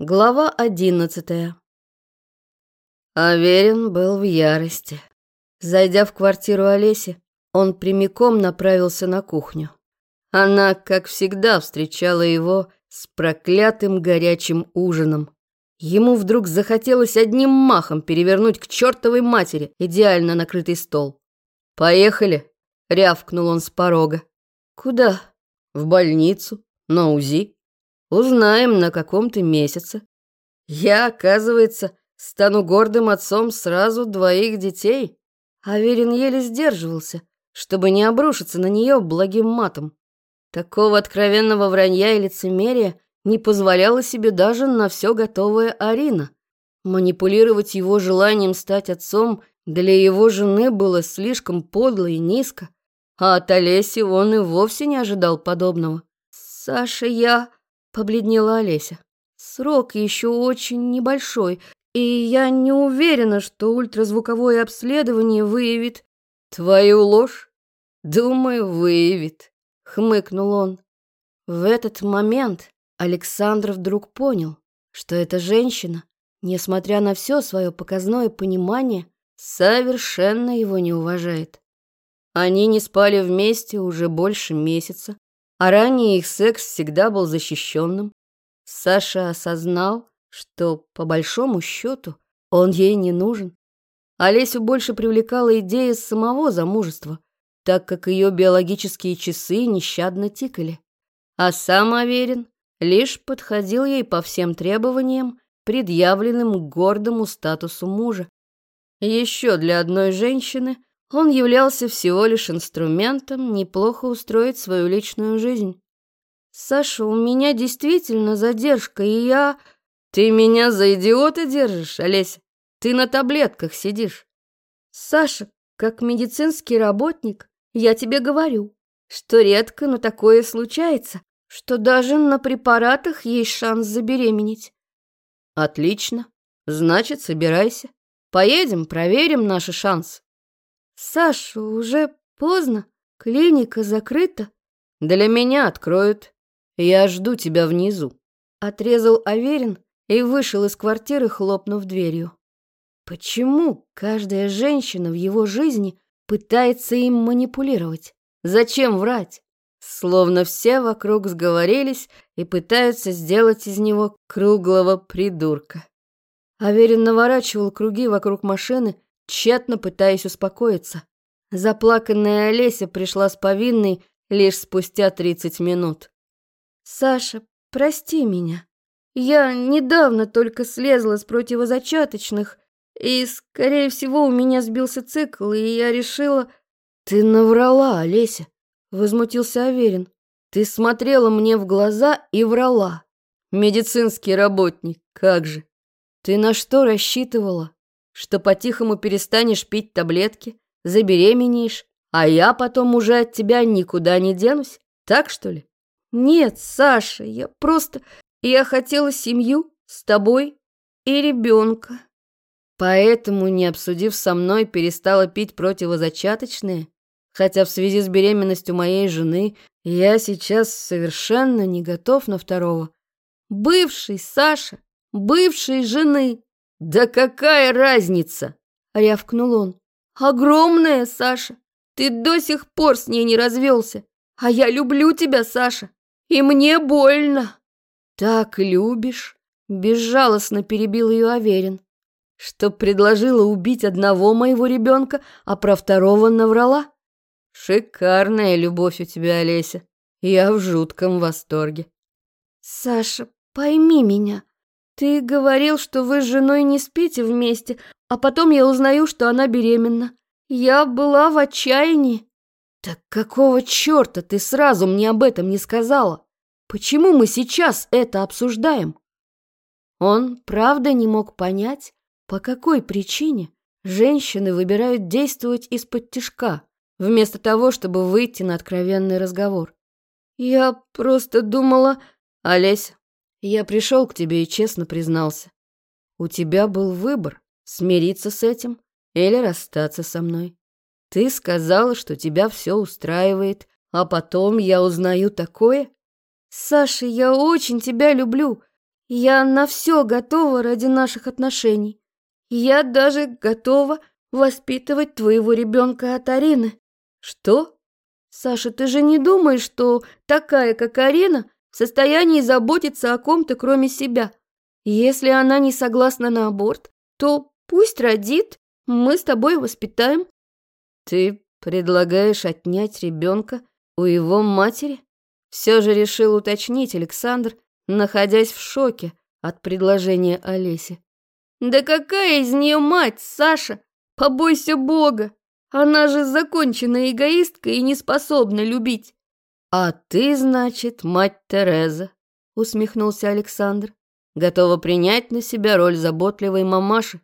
Глава одиннадцатая. Аверин был в ярости. Зайдя в квартиру Олеси, он прямиком направился на кухню. Она, как всегда, встречала его с проклятым горячим ужином. Ему вдруг захотелось одним махом перевернуть к чертовой матери идеально накрытый стол. «Поехали!» — рявкнул он с порога. «Куда?» «В больницу, на УЗИ». Узнаем, на каком ты месяце. Я, оказывается, стану гордым отцом сразу двоих детей. Аверин еле сдерживался, чтобы не обрушиться на нее благим матом. Такого откровенного вранья и лицемерия не позволяла себе даже на все готовая Арина. Манипулировать его желанием стать отцом для его жены было слишком подло и низко, а от Олеси он и вовсе не ожидал подобного. «Саша, я...» Побледнела Олеся. Срок еще очень небольшой, и я не уверена, что ультразвуковое обследование выявит твою ложь. Думаю, выявит, хмыкнул он. В этот момент Александр вдруг понял, что эта женщина, несмотря на все свое показное понимание, совершенно его не уважает. Они не спали вместе уже больше месяца, а ранее их секс всегда был защищенным. Саша осознал, что, по большому счету, он ей не нужен. Олесю больше привлекала идея самого замужества, так как ее биологические часы нещадно тикали. А сам Аверин лишь подходил ей по всем требованиям, предъявленным гордому статусу мужа. Еще для одной женщины он являлся всего лишь инструментом неплохо устроить свою личную жизнь. «Саша, у меня действительно задержка, и я...» «Ты меня за идиота держишь, Олеся? Ты на таблетках сидишь». «Саша, как медицинский работник, я тебе говорю, что редко, но такое случается, что даже на препаратах есть шанс забеременеть». «Отлично. Значит, собирайся. Поедем, проверим наши шансы». «Саша, уже поздно. Клиника закрыта». «Для меня откроют. Я жду тебя внизу». Отрезал Аверин и вышел из квартиры, хлопнув дверью. Почему каждая женщина в его жизни пытается им манипулировать? Зачем врать? Словно все вокруг сговорились и пытаются сделать из него круглого придурка. Аверин наворачивал круги вокруг машины, тщетно пытаясь успокоиться. Заплаканная Олеся пришла с повинной лишь спустя тридцать минут. «Саша, прости меня. Я недавно только слезла с противозачаточных, и, скорее всего, у меня сбился цикл, и я решила...» «Ты наврала, Олеся!» — возмутился Аверин. «Ты смотрела мне в глаза и врала. Медицинский работник, как же! Ты на что рассчитывала? Что по-тихому перестанешь пить таблетки, забеременеешь, а я потом уже от тебя никуда не денусь, так что ли? Нет, Саша, я просто... Я хотела семью с тобой и ребенка. Поэтому, не обсудив со мной, перестала пить противозачаточные, хотя в связи с беременностью моей жены я сейчас совершенно не готов на второго. Бывший, Саша, бывшей жены. «Да какая разница?» — рявкнул он. «Огромная, Саша! Ты до сих пор с ней не развелся, а я люблю тебя, Саша, и мне больно!» «Так любишь?» — безжалостно перебил ее Аверин. «Что предложила убить одного моего ребенка, а про второго наврала?» «Шикарная любовь у тебя, Олеся. Я в жутком восторге». «Саша, пойми меня», «Ты говорил, что вы с женой не спите вместе, а потом я узнаю, что она беременна. Я была в отчаянии». «Так какого черта ты сразу мне об этом не сказала? Почему мы сейчас это обсуждаем?» Он правда не мог понять, по какой причине женщины выбирают действовать из-под тишка, вместо того, чтобы выйти на откровенный разговор. «Я просто думала...» «Олесь, я пришел к тебе и честно признался. У тебя был выбор — смириться с этим или расстаться со мной. Ты сказала, что тебя все устраивает, а потом я узнаю такое. Саша, я очень тебя люблю. Я на все готова ради наших отношений. Я даже готова воспитывать твоего ребенка от Арины. Что? Саша, ты же не думаешь, что такая, как Арина, в состоянии заботиться о ком-то, кроме себя? Если она не согласна на аборт, то пусть родит, мы с тобой воспитаем. Ты предлагаешь отнять ребенка у его матери? Все же решил уточнить Александр, находясь в шоке от предложения Олеси. «Да какая из нее мать, Саша? Побойся Бога! Она же законченная эгоистка и не способна любить!» «А ты, значит, мать Тереза», — усмехнулся Александр, «готова принять на себя роль заботливой мамаши».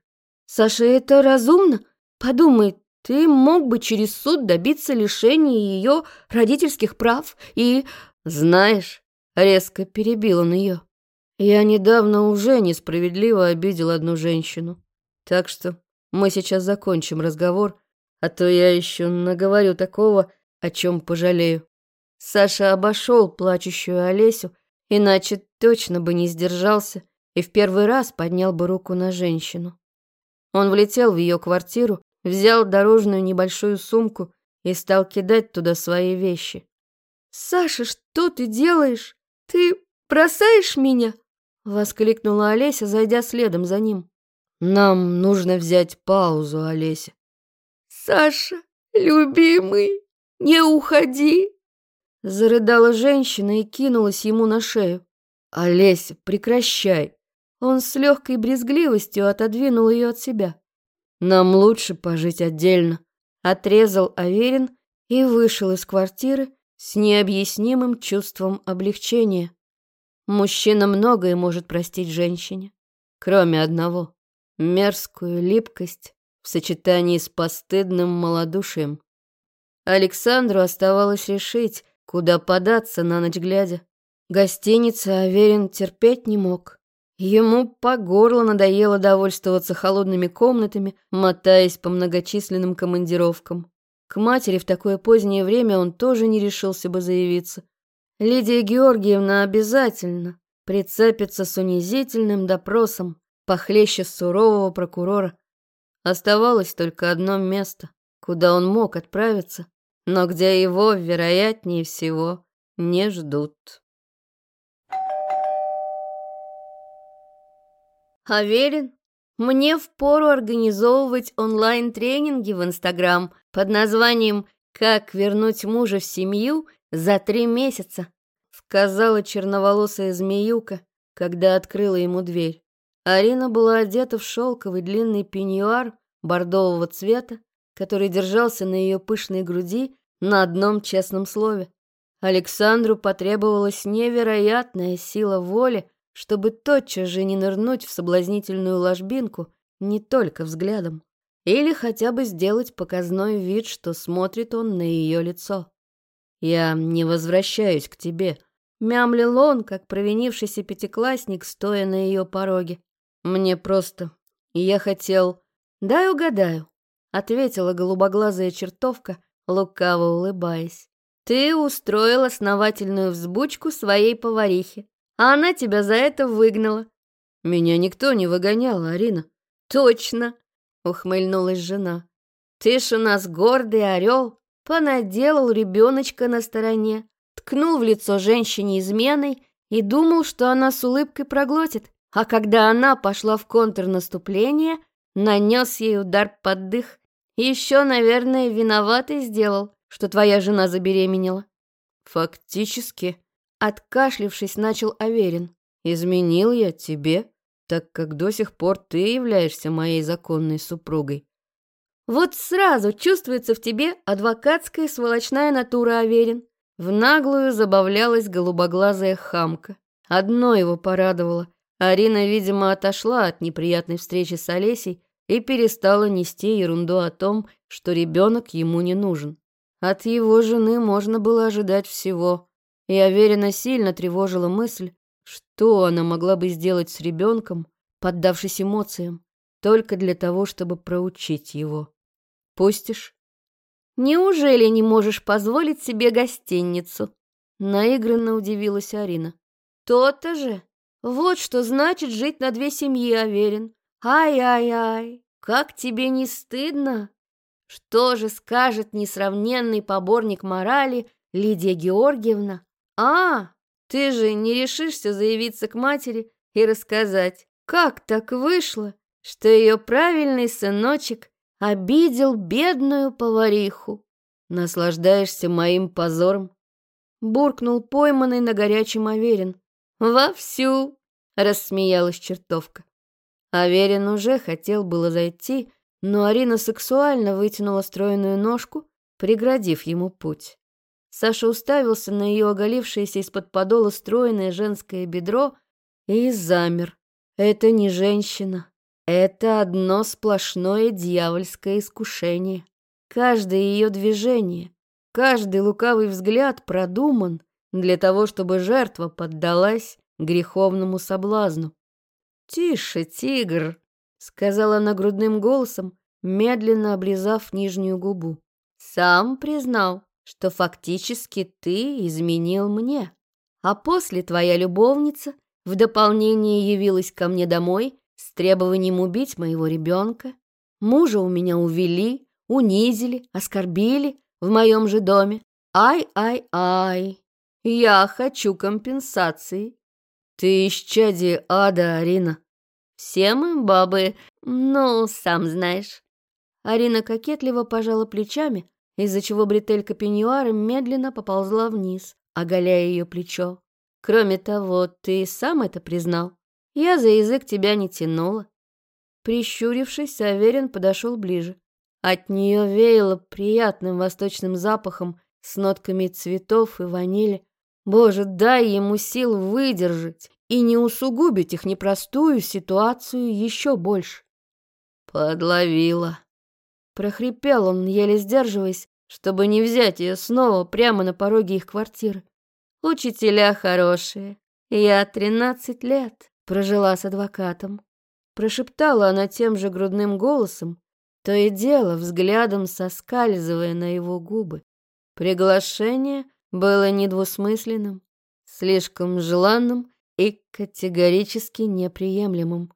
«Саша, это разумно? Подумай, ты мог бы через суд добиться лишения ее родительских прав и «Знаешь», — резко перебил он ее, «я недавно уже несправедливо обидел одну женщину. Так что мы сейчас закончим разговор, а то я еще наговорю такого, о чем пожалею». Саша обошел плачущую Олесю, иначе точно бы не сдержался и в первый раз поднял бы руку на женщину. Он влетел в ее квартиру, взял дорожную небольшую сумку и стал кидать туда свои вещи. «Саша, что ты делаешь? Ты бросаешь меня?» — воскликнула Олеся, зайдя следом за ним. «Нам нужно взять паузу, Олеся». «Саша, любимый, не уходи!» Зарыдала женщина и кинулась ему на шею. «Олеся, прекращай!» Он с легкой брезгливостью отодвинул ее от себя. «Нам лучше пожить отдельно», — отрезал Аверин и вышел из квартиры, с необъяснимым чувством облегчения. Мужчина многое может простить женщине, кроме одного — мерзкую липкость в сочетании с постыдным малодушием. Александру оставалось решить, куда податься на ночь глядя. Гостиница Аверин терпеть не мог. Ему по горло надоело довольствоваться холодными комнатами, мотаясь по многочисленным командировкам. К матери в такое позднее время он тоже не решился бы заявиться. Лидия Георгиевна обязательно прицепится с унизительным допросом похлеще сурового прокурора. Оставалось только одно место, куда он мог отправиться, но где его, вероятнее всего, не ждут. Аверин мне впору организовывать онлайн-тренинги в Инстаграм под названием «Как вернуть мужа в семью за три месяца», сказала черноволосая змеюка, когда открыла ему дверь. Арина была одета в шелковый длинный пеньюар бордового цвета, который держался на ее пышной груди на одном честном слове. Александру потребовалась невероятная сила воли, чтобы тотчас же не нырнуть в соблазнительную ложбинку не только взглядом, или хотя бы сделать показной вид, что смотрит он на ее лицо. «Я не возвращаюсь к тебе», — мямлил он, как провинившийся пятиклассник, стоя на ее пороге. «Мне просто... Я хотел...» «Дай угадаю», — ответила голубоглазая чертовка, лукаво улыбаясь. «Ты устроил основательную взбучку своей поварихе а она тебя за это выгнала». «Меня никто не выгонял, Арина». «Точно», — ухмыльнулась жена. «Ты ж у нас гордый орел, понаделал ребеночка на стороне, ткнул в лицо женщине изменой и думал, что она с улыбкой проглотит. А когда она пошла в контрнаступление, нанес ей удар под дых. Еще, наверное, виноватый сделал, что твоя жена забеременела». «Фактически», Откашлившись, начал Аверин. «Изменил я тебе, так как до сих пор ты являешься моей законной супругой». «Вот сразу чувствуется в тебе адвокатская сволочная натура, Аверин». В наглую забавлялась голубоглазая хамка. Одно его порадовало. Арина, видимо, отошла от неприятной встречи с Олесей и перестала нести ерунду о том, что ребенок ему не нужен. От его жены можно было ожидать всего, и Аверина сильно тревожила мысль, что она могла бы сделать с ребенком, поддавшись эмоциям, только для того, чтобы проучить его. «Пустишь?» «Неужели не можешь позволить себе гостиницу?» Наигранно удивилась Арина. «То-то же! Вот что значит жить на две семьи, Аверин. Ай-ай-ай, как тебе не стыдно? Что же скажет несравненный поборник морали Лидия Георгиевна? А, ты же не решишься заявиться к матери и рассказать, как так вышло, что ее правильный сыночек обидел бедную повариху. Наслаждаешься моим позором? Буркнул пойманный на горячем Аверин. Вовсю, рассмеялась чертовка. Аверин уже хотел было зайти, но Арина сексуально вытянула стройную ножку, преградив ему путь. Саша уставился на ее оголившееся из-под подола стройное женское бедро и замер. Это не женщина. Это одно сплошное дьявольское искушение. Каждое ее движение, каждый лукавый взгляд продуман для того, чтобы жертва поддалась греховному соблазну. «Тише, тигр!» — сказала она грудным голосом, медленно облизав нижнюю губу. «Сам признал, что фактически ты изменил мне. А после твоя любовница в дополнение явилась ко мне домой с требованием убить моего ребенка. Мужа у меня увели, унизили, оскорбили в моем же доме. Ай-ай-ай, я хочу компенсации. Ты исчадие ада, Арина. Все мы бабы, ну, сам знаешь. Арина кокетливо пожала плечами, из-за чего бретелька пеньюара медленно поползла вниз, оголяя ее плечо. Кроме того, ты сам это признал. Я за язык тебя не тянула. Прищурившись, Аверин подошел ближе. От нее веяло приятным восточным запахом с нотками цветов и ванили. Боже, дай ему сил выдержать и не усугубить их непростую ситуацию еще больше. Подловила. Прохрипел он, еле сдерживаясь, чтобы не взять ее снова прямо на пороге их квартиры. Учителя хорошие. Я тринадцать лет прожила с адвокатом. Прошептала она тем же грудным голосом, то и дело взглядом соскальзывая на его губы. Приглашение было недвусмысленным, слишком желанным и категорически неприемлемым.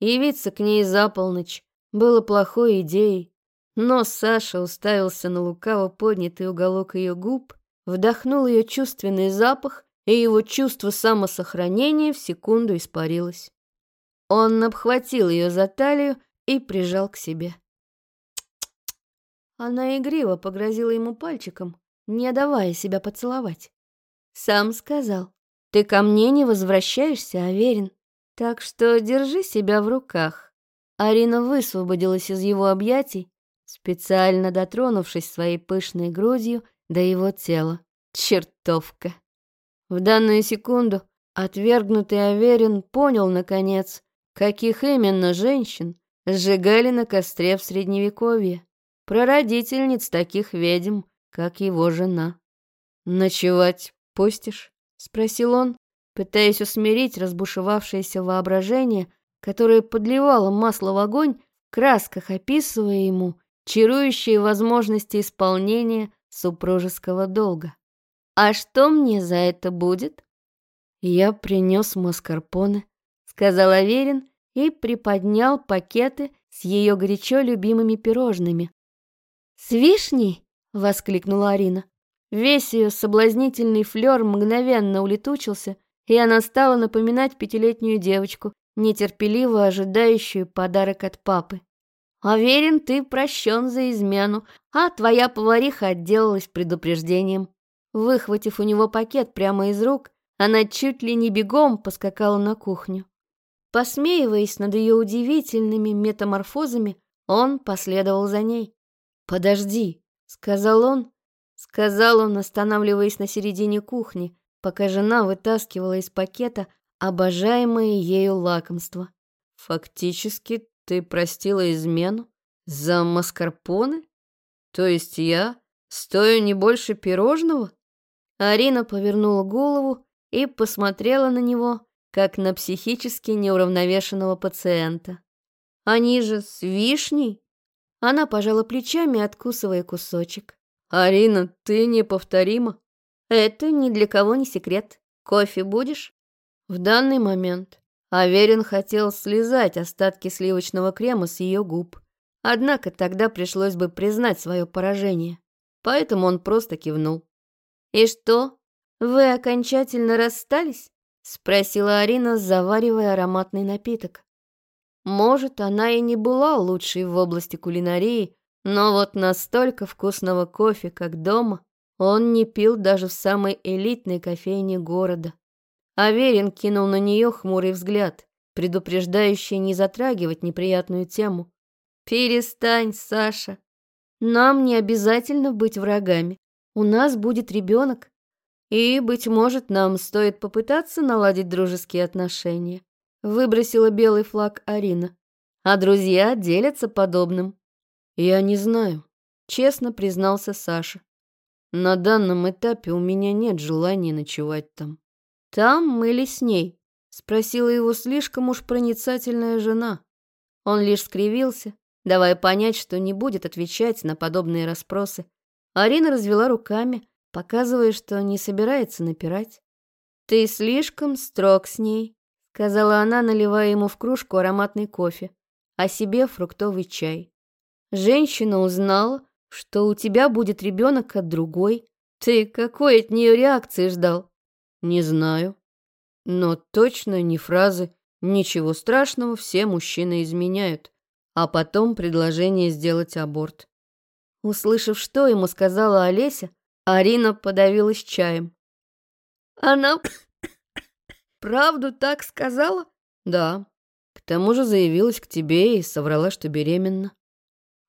Явиться к ней за полночь было плохой идеей, но Саша уставился на лукаво поднятый уголок ее губ, вдохнул ее чувственный запах, и его чувство самосохранения в секунду испарилось. Он обхватил ее за талию и прижал к себе. Она игриво погрозила ему пальчиком, не давая себя поцеловать. Сам сказал, ты ко мне не возвращаешься, Аверин, так что держи себя в руках. Арина высвободилась из его объятий, специально дотронувшись своей пышной грудью до его тела. Чертовка! В данную секунду отвергнутый Аверин понял, наконец, каких именно женщин сжигали на костре в Средневековье. Прародительниц таких ведьм, как его жена. «Ночевать пустишь?» — спросил он, пытаясь усмирить разбушевавшееся воображение, которое подливало масло в огонь, в красках описывая ему чарующие возможности исполнения супружеского долга. «А что мне за это будет?» «Я принес маскарпоне», — сказал Аверин и приподнял пакеты с ее горячо любимыми пирожными. «С вишней?» — воскликнула Арина. Весь ее соблазнительный флер мгновенно улетучился, и она стала напоминать пятилетнюю девочку, нетерпеливо ожидающую подарок от папы. Уверен, ты прощен за измену, а твоя повариха отделалась предупреждением. Выхватив у него пакет прямо из рук, она чуть ли не бегом поскакала на кухню. Посмеиваясь над ее удивительными метаморфозами, он последовал за ней. «Подожди», — сказал он, — сказал он, останавливаясь на середине кухни, пока жена вытаскивала из пакета обожаемое ею лакомство. «Фактически ты простила измену? За маскарпоне? То есть я стою не больше пирожного? Арина повернула голову и посмотрела на него, как на психически неуравновешенного пациента. Они же с вишней? Она пожала плечами, откусывая кусочек. «Арина, ты неповторима». «Это ни для кого не секрет. Кофе будешь?» В данный момент Аверин хотел слезать остатки сливочного крема с ее губ. Однако тогда пришлось бы признать свое поражение. Поэтому он просто кивнул. «И что, вы окончательно расстались?» Спросила Арина, заваривая ароматный напиток. Может, она и не была лучшей в области кулинарии, но вот настолько вкусного кофе, как дома, он не пил даже в самой элитной кофейне города. Аверин кинул на нее хмурый взгляд, предупреждающий не затрагивать неприятную тему. «Перестань, Саша. Нам не обязательно быть врагами. У нас будет ребенок. И, быть может, нам стоит попытаться наладить дружеские отношения. Выбросила белый флаг Арина. А друзья делятся подобным. Я не знаю, честно признался Саша. На данном этапе у меня нет желания ночевать там. Там или с ней? Спросила его слишком уж проницательная жена. Он лишь скривился, давая понять, что не будет отвечать на подобные расспросы. Арина развела руками, показывая, что не собирается напирать. «Ты слишком строг с ней», — сказала она, наливая ему в кружку ароматный кофе, а себе фруктовый чай. «Женщина узнала, что у тебя будет ребенок от другой. Ты какой от нее реакции ждал?» «Не знаю. Но точно не фразы «Ничего страшного, все мужчины изменяют», а потом предложение сделать аборт. Услышав, что ему сказала Олеся, Арина подавилась чаем. «Она правду так сказала?» «Да. К тому же заявилась к тебе и соврала, что беременна».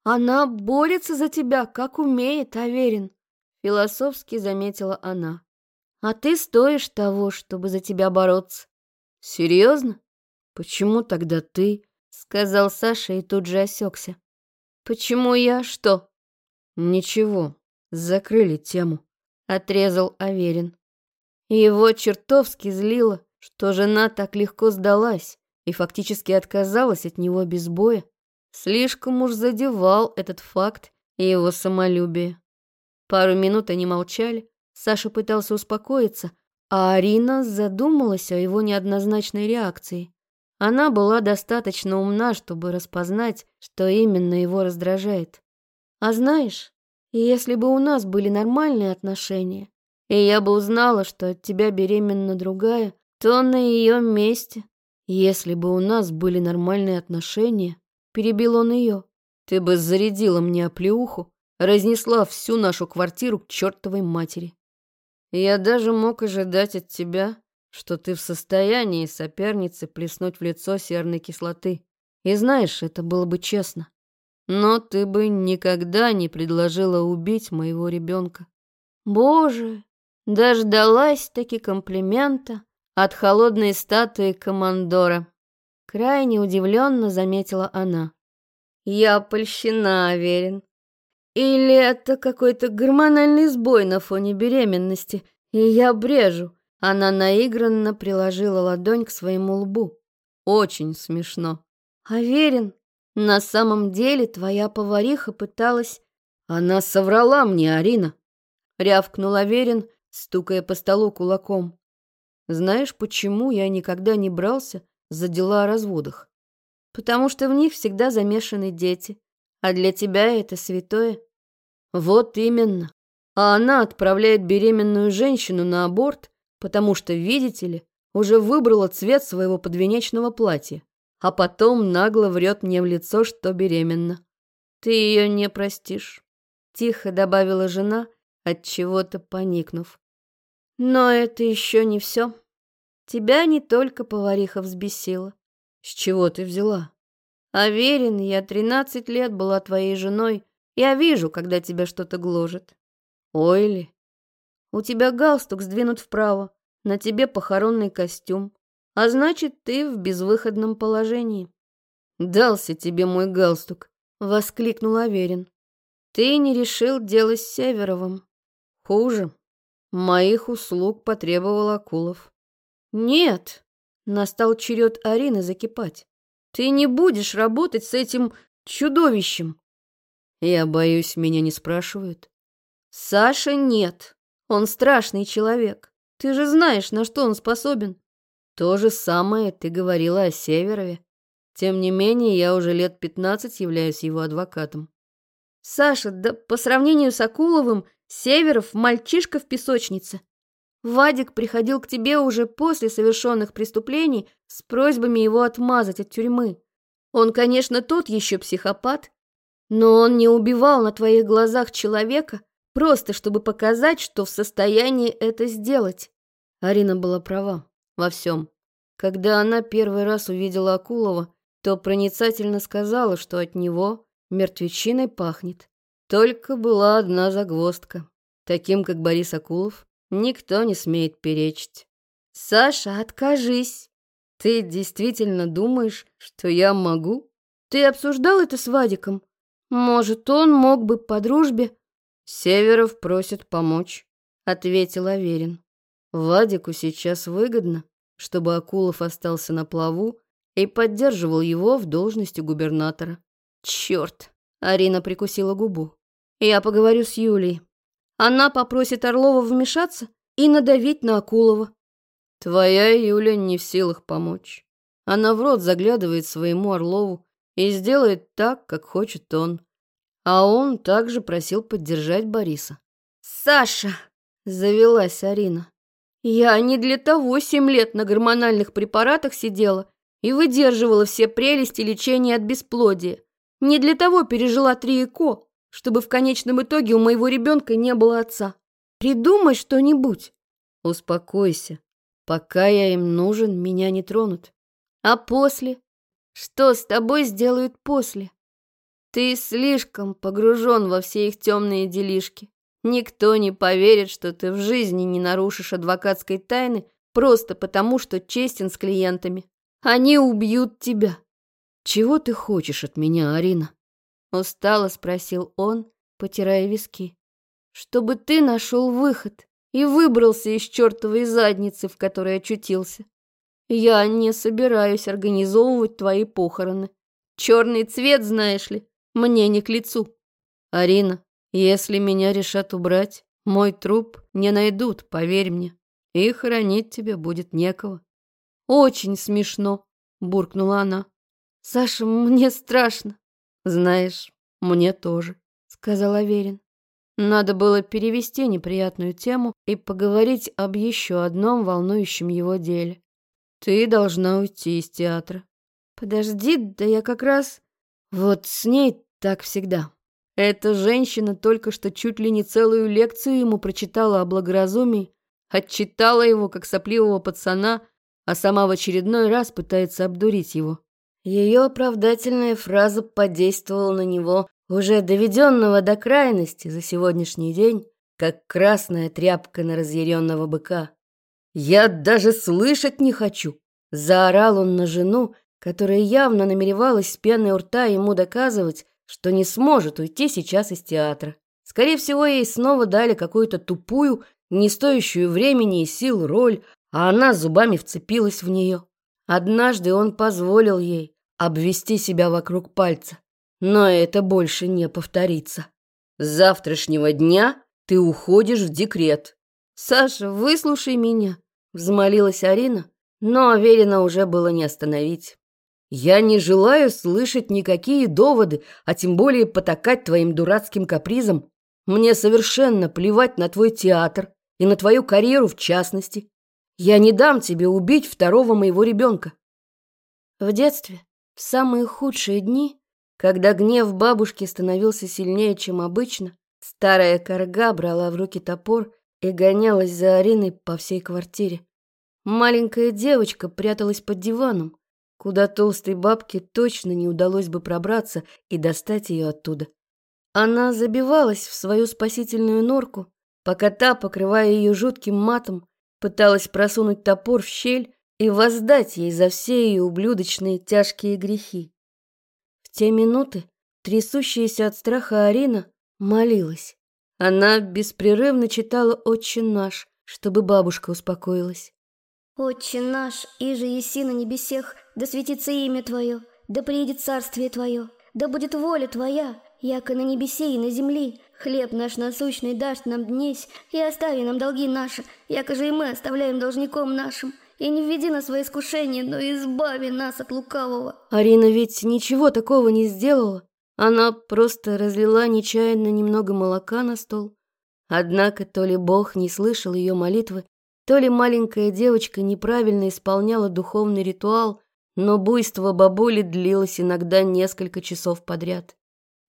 «Она борется за тебя, как умеет, Аверин», — философски заметила она. «А ты стоишь того, чтобы за тебя бороться». «Серьезно? Почему тогда ты?» — сказал Саша и тут же осекся. «Почему я что?» «Ничего, Закрыли тему, отрезал Аверин. Его чертовски злило, что жена так легко сдалась и фактически отказалась от него без боя. Слишком уж задевал этот факт и его самолюбие. Пару минут они молчали, Саша пытался успокоиться, а Арина задумалась о его неоднозначной реакции. Она была достаточно умна, чтобы распознать, что именно его раздражает. «А знаешь, если бы у нас были нормальные отношения, и я бы узнала, что от тебя беременна другая, то на ее месте. Если бы у нас были нормальные отношения, перебил он ее, ты бы зарядила мне оплеуху, разнесла всю нашу квартиру к чертовой матери. Я даже мог ожидать от тебя, что ты в состоянии сопернице плеснуть в лицо серной кислоты. И знаешь, это было бы честно. Но ты бы никогда не предложила убить моего ребенка. Боже, дождалась-таки комплимента от холодной статуи командора. Крайне удивленно заметила она. Я польщена, Аверин. Или это какой-то гормональный сбой на фоне беременности, и я брежу. Она наигранно приложила ладонь к своему лбу. Очень смешно. Аверин, на самом деле твоя повариха пыталась... Она соврала мне, Арина. Рявкнул Аверин, стукая по столу кулаком. Знаешь, почему я никогда не брался за дела о разводах? Потому что в них всегда замешаны дети, а для тебя это святое. Вот именно. А она отправляет беременную женщину на аборт, потому что, видите ли, уже выбрала цвет своего подвенечного платья а потом нагло врет мне в лицо, что беременна. Ты ее не простишь, тихо добавила жена, от чего-то поникнув. Но это еще не все. Тебя не только повариха взбесила. С чего ты взяла? Аверин, я тринадцать лет была твоей женой. Я вижу, когда тебя что-то гложет. Ой ли. У тебя галстук сдвинут вправо, на тебе похоронный костюм. А значит, ты в безвыходном положении. Дался тебе мой галстук, воскликнул Аверин. Ты не решил дело с Северовым. Хуже. Моих услуг потребовал Акулов. Нет, настал черед Арины закипать. Ты не будешь работать с этим чудовищем. Я боюсь, меня не спрашивают. Саша нет. Он страшный человек. Ты же знаешь, на что он способен. То же самое ты говорила о Северове. Тем не менее, я уже лет пятнадцать являюсь его адвокатом. Саша, да по сравнению с Акуловым, Северов – мальчишка в песочнице. Вадик приходил к тебе уже после совершенных преступлений с просьбами его отмазать от тюрьмы. Он, конечно, тот еще психопат, но он не убивал на твоих глазах человека, просто чтобы показать, что в состоянии это сделать. Арина была права во всем. Когда она первый раз увидела Акулова, то проницательно сказала, что от него мертвечиной пахнет. Только была одна загвоздка. Таким, как Борис Акулов, никто не смеет перечить. «Саша, откажись!» «Ты действительно думаешь, что я могу?» «Ты обсуждал это с Вадиком? Может, он мог бы по дружбе?» «Северов просит помочь», — ответил Аверин. «Вадику сейчас выгодно, чтобы Акулов остался на плаву и поддерживал его в должности губернатора. Черт! Арина прикусила губу. Я поговорю с Юлей. Она попросит Орлова вмешаться и надавить на Акулова. Твоя Юля не в силах помочь. Она в рот заглядывает своему Орлову и сделает так, как хочет он. А он также просил поддержать Бориса. «Саша!» — завелась Арина. «Я не для того семь лет на гормональных препаратах сидела и выдерживала все прелести лечения от бесплодия. Не для того пережила три ЭКО, чтобы в конечном итоге у моего ребенка не было отца. Придумай что-нибудь. Успокойся. Пока я им нужен, меня не тронут. А после? Что с тобой сделают после? Ты слишком погружен во все их темные делишки. Никто не поверит, что ты в жизни не нарушишь адвокатской тайны просто потому, что честен с клиентами. Они убьют тебя. Чего ты хочешь от меня, Арина? Устало спросил он, потирая виски. Чтобы ты нашел выход и выбрался из чертовой задницы, в которой очутился. Я не собираюсь организовывать твои похороны. Черный цвет, знаешь ли, мне не к лицу. Арина, если меня решат убрать, мой труп не найдут, поверь мне, и хоронить тебе будет некого. «Очень смешно», — буркнула она. «Саша, мне страшно». «Знаешь, мне тоже», — сказал Аверин. Надо было перевести неприятную тему и поговорить об еще одном волнующем его деле. Ты должна уйти из театра. Подожди, да я как раз... Вот с ней так всегда. Эта женщина только что чуть ли не целую лекцию ему прочитала о благоразумии, отчитала его, как сопливого пацана, а сама в очередной раз пытается обдурить его. Ее оправдательная фраза подействовала на него, уже доведенного до крайности за сегодняшний день, как красная тряпка на разъяренного быка. «Я даже слышать не хочу!» – заорал он на жену, которая явно намеревалась с пеной у рта ему доказывать, что не сможет уйти сейчас из театра. Скорее всего, ей снова дали какую-то тупую, не стоящую времени и сил роль, а она зубами вцепилась в нее. Однажды он позволил ей обвести себя вокруг пальца, но это больше не повторится. С завтрашнего дня ты уходишь в декрет. «Саша, выслушай меня», — взмолилась Арина, но Аверина уже было не остановить. «Я не желаю слышать никакие доводы, а тем более потакать твоим дурацким капризам. Мне совершенно плевать на твой театр и на твою карьеру в частности. Я не дам тебе убить второго моего ребенка. В детстве, в самые худшие дни, когда гнев бабушки становился сильнее, чем обычно, старая корга брала в руки топор и гонялась за Ариной по всей квартире. Маленькая девочка пряталась под диваном, куда толстой бабке точно не удалось бы пробраться и достать ее оттуда. Она забивалась в свою спасительную норку, пока та, покрывая ее жутким матом, Пыталась просунуть топор в щель и воздать ей за все ее ублюдочные тяжкие грехи. В те минуты трясущаяся от страха Арина молилась. Она беспрерывно читала «Отче наш», чтобы бабушка успокоилась. «Отче наш, иже еси на небесех, да светится имя Твое, да приедет царствие Твое, да будет воля Твоя, яко на небесе и на земле. Хлеб наш насущный дашь нам днесь, и остави нам долги наши, яко же и мы оставляем должником нашим. и не введи нас во искушение, но избави нас от лукавого. Арина ведь ничего такого не сделала. Она просто разлила нечаянно немного молока на стол. Однако то ли Бог не слышал ее молитвы, то ли маленькая девочка неправильно исполняла духовный ритуал, но буйство бабули длилось иногда несколько часов подряд.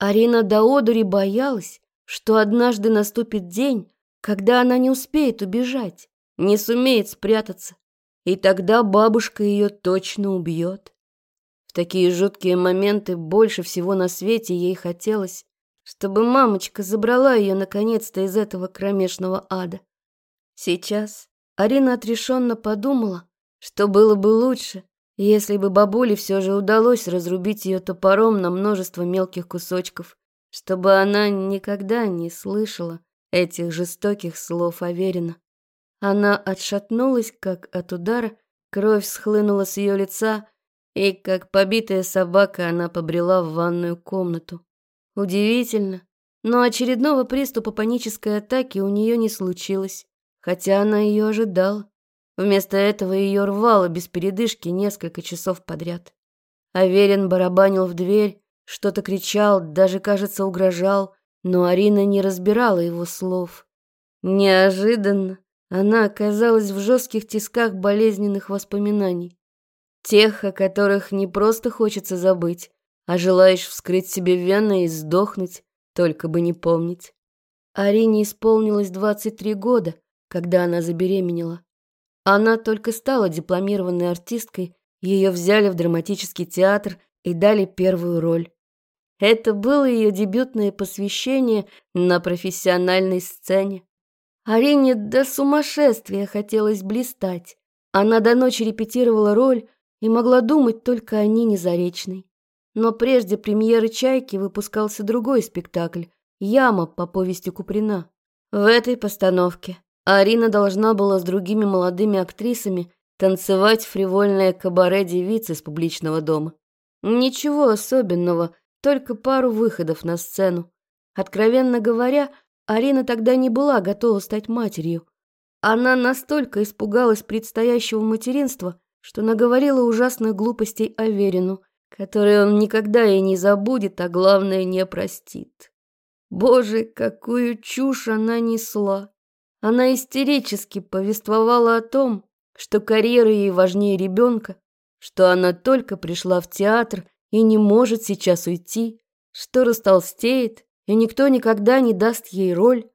Арина до одури боялась, что однажды наступит день, когда она не успеет убежать, не сумеет спрятаться, и тогда бабушка ее точно убьет. В такие жуткие моменты больше всего на свете ей хотелось, чтобы мамочка забрала ее наконец-то из этого кромешного ада. Сейчас Арина отрешенно подумала, что было бы лучше, если бы бабуле все же удалось разрубить ее топором на множество мелких кусочков, чтобы она никогда не слышала этих жестоких слов Аверина. Она отшатнулась, как от удара, кровь схлынула с ее лица, и, как побитая собака, она побрела в ванную комнату. Удивительно, но очередного приступа панической атаки у нее не случилось, хотя она ее ожидала. Вместо этого ее рвало без передышки несколько часов подряд. Аверин барабанил в дверь, что-то кричал, даже, кажется, угрожал, но Арина не разбирала его слов. Неожиданно она оказалась в жестких тисках болезненных воспоминаний. Тех, о которых не просто хочется забыть, а желаешь вскрыть себе вены и сдохнуть, только бы не помнить. Арине исполнилось 23 года, когда она забеременела. Она только стала дипломированной артисткой, ее взяли в драматический театр и дали первую роль. Это было ее дебютное посвящение на профессиональной сцене. Арине до сумасшествия хотелось блистать. Она до ночи репетировала роль и могла думать только о Нине Заречной. Но прежде премьеры «Чайки» выпускался другой спектакль «Яма» по повести Куприна. В этой постановке Арина должна была с другими молодыми актрисами танцевать фривольное кабаре девицы из публичного дома. Ничего особенного, только пару выходов на сцену. Откровенно говоря, Арина тогда не была готова стать матерью. Она настолько испугалась предстоящего материнства, что наговорила ужасных глупостей Аверину, которые он никогда и не забудет, а главное, не простит. Боже, какую чушь она несла! Она истерически повествовала о том, что карьера ей важнее ребенка, что она только пришла в театр и не может сейчас уйти, что растолстеет, и никто никогда не даст ей роль.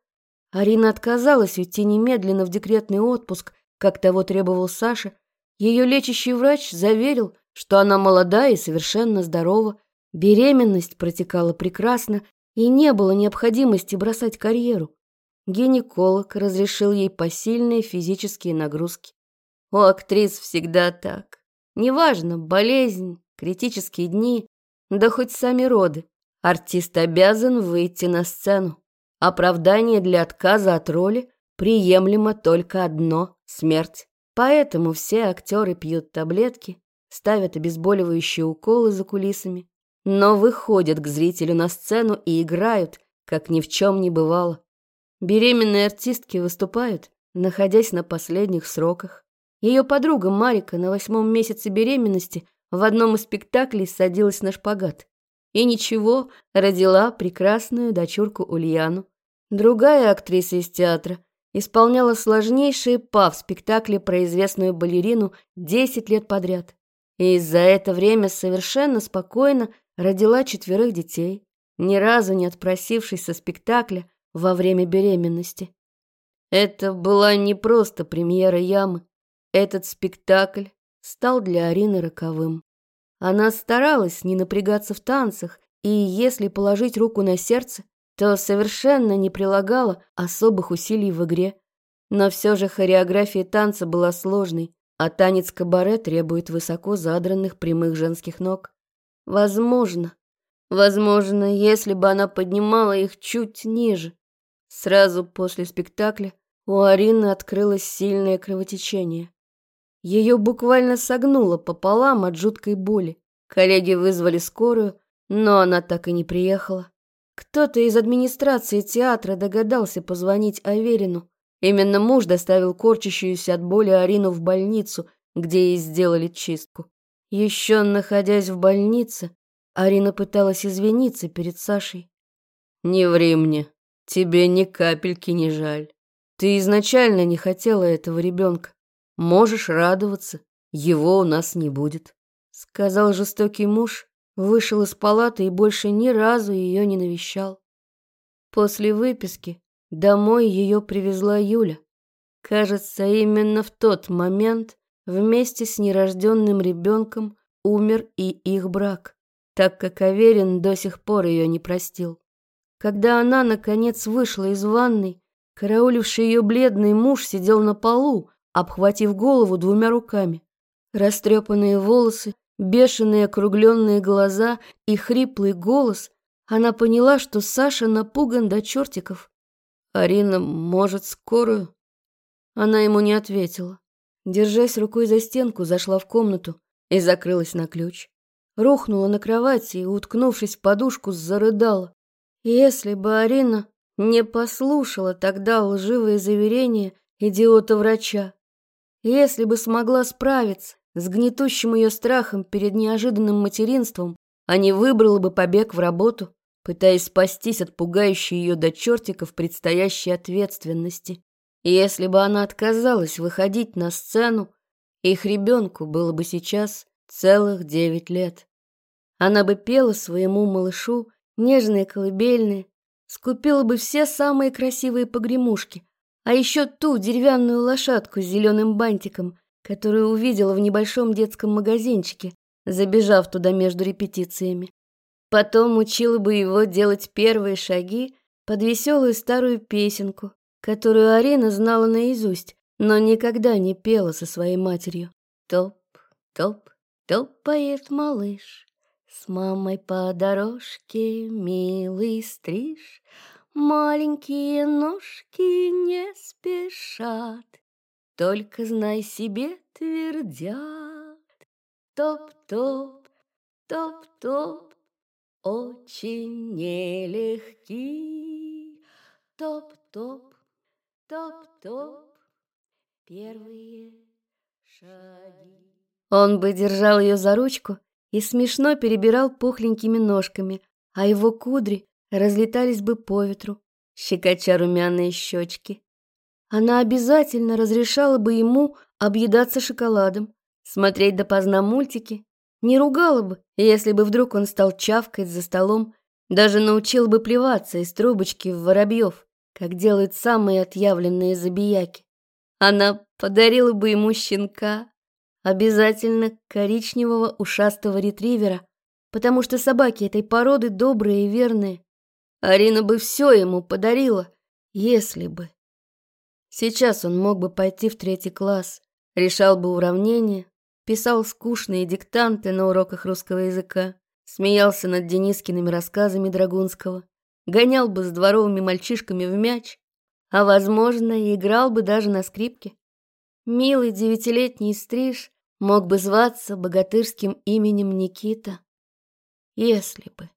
Арина отказалась уйти немедленно в декретный отпуск, как того требовал Саша. Ее лечащий врач заверил, что она молода и совершенно здорова, беременность протекала прекрасно, и не было необходимости бросать карьеру. Гинеколог разрешил ей посильные физические нагрузки. У актрис всегда так. Неважно, болезнь, критические дни, да хоть сами роды. Артист обязан выйти на сцену. Оправдание для отказа от роли приемлемо только одно – смерть. Поэтому все актеры пьют таблетки, ставят обезболивающие уколы за кулисами, но выходят к зрителю на сцену и играют, как ни в чем не бывало. Беременные артистки выступают, находясь на последних сроках. Ее подруга Марика на восьмом месяце беременности в одном из спектаклей садилась на шпагат. И ничего, родила прекрасную дочурку Ульяну. Другая актриса из театра исполняла сложнейшие па в спектакле про известную балерину 10 лет подряд. И за это время совершенно спокойно родила четверых детей, ни разу не отпросившись со спектакля во время беременности. Это была не просто премьера ямы. Этот спектакль стал для Арины роковым. Она старалась не напрягаться в танцах, и если положить руку на сердце, то совершенно не прилагала особых усилий в игре. Но все же хореография танца была сложной, а танец кабаре требует высоко задранных прямых женских ног. Возможно, возможно, если бы она поднимала их чуть ниже. Сразу после спектакля у Арины открылось сильное кровотечение. Ее буквально согнуло пополам от жуткой боли. Коллеги вызвали скорую, но она так и не приехала. Кто-то из администрации театра догадался позвонить Аверину. Именно муж доставил корчащуюся от боли Арину в больницу, где ей сделали чистку. Еще находясь в больнице, Арина пыталась извиниться перед Сашей. «Не ври мне, тебе ни капельки не жаль. Ты изначально не хотела этого ребенка. Можешь радоваться, его у нас не будет», — сказал жестокий муж, вышел из палаты и больше ни разу ее не навещал. После выписки домой ее привезла Юля. Кажется, именно в тот момент вместе с нерожденным ребенком умер и их брак, так как Аверин до сих пор ее не простил. Когда она, наконец, вышла из ванной, карауливший ее бледный муж сидел на полу, обхватив голову двумя руками. Растрепанные волосы, бешеные округленные глаза и хриплый голос, она поняла, что Саша напуган до чертиков. «Арина, может, скорую?» Она ему не ответила. Держась рукой за стенку, зашла в комнату и закрылась на ключ. Рухнула на кровати и, уткнувшись в подушку, зарыдала. Если бы Арина не послушала тогда лживые заверения идиота-врача, если бы смогла справиться с гнетущим ее страхом перед неожиданным материнством, а не выбрала бы побег в работу, пытаясь спастись от пугающей ее до чертиков предстоящей ответственности. Если бы она отказалась выходить на сцену, их ребенку было бы сейчас целых девять лет. Она бы пела своему малышу нежные колыбельные, скупила бы все самые красивые погремушки, а еще ту деревянную лошадку с зеленым бантиком, которую увидела в небольшом детском магазинчике, забежав туда между репетициями. Потом учила бы его делать первые шаги под веселую старую песенку, которую Арина знала наизусть, но никогда не пела со своей матерью. Топ, топ, топает малыш, с мамой по дорожке милый стриж, маленькие ножки не спешат, только знай себе твердят. Топ-топ, топ-топ, очень нелегкий. Топ-топ, Топ-топ, первые шаги. Он бы держал ее за ручку и смешно перебирал пухленькими ножками, а его кудри разлетались бы по ветру, щекоча румяные щечки. Она обязательно разрешала бы ему объедаться шоколадом, смотреть допоздна мультики, не ругала бы, если бы вдруг он стал чавкать за столом, даже научил бы плеваться из трубочки в воробьев как делают самые отъявленные забияки. Она подарила бы ему щенка, обязательно коричневого ушастого ретривера, потому что собаки этой породы добрые и верные. Арина бы все ему подарила, если бы. Сейчас он мог бы пойти в третий класс, решал бы уравнения, писал скучные диктанты на уроках русского языка, смеялся над Денискиными рассказами Драгунского, гонял бы с дворовыми мальчишками в мяч, а, возможно, играл бы даже на скрипке. Милый девятилетний стриж мог бы зваться богатырским именем Никита. Если бы.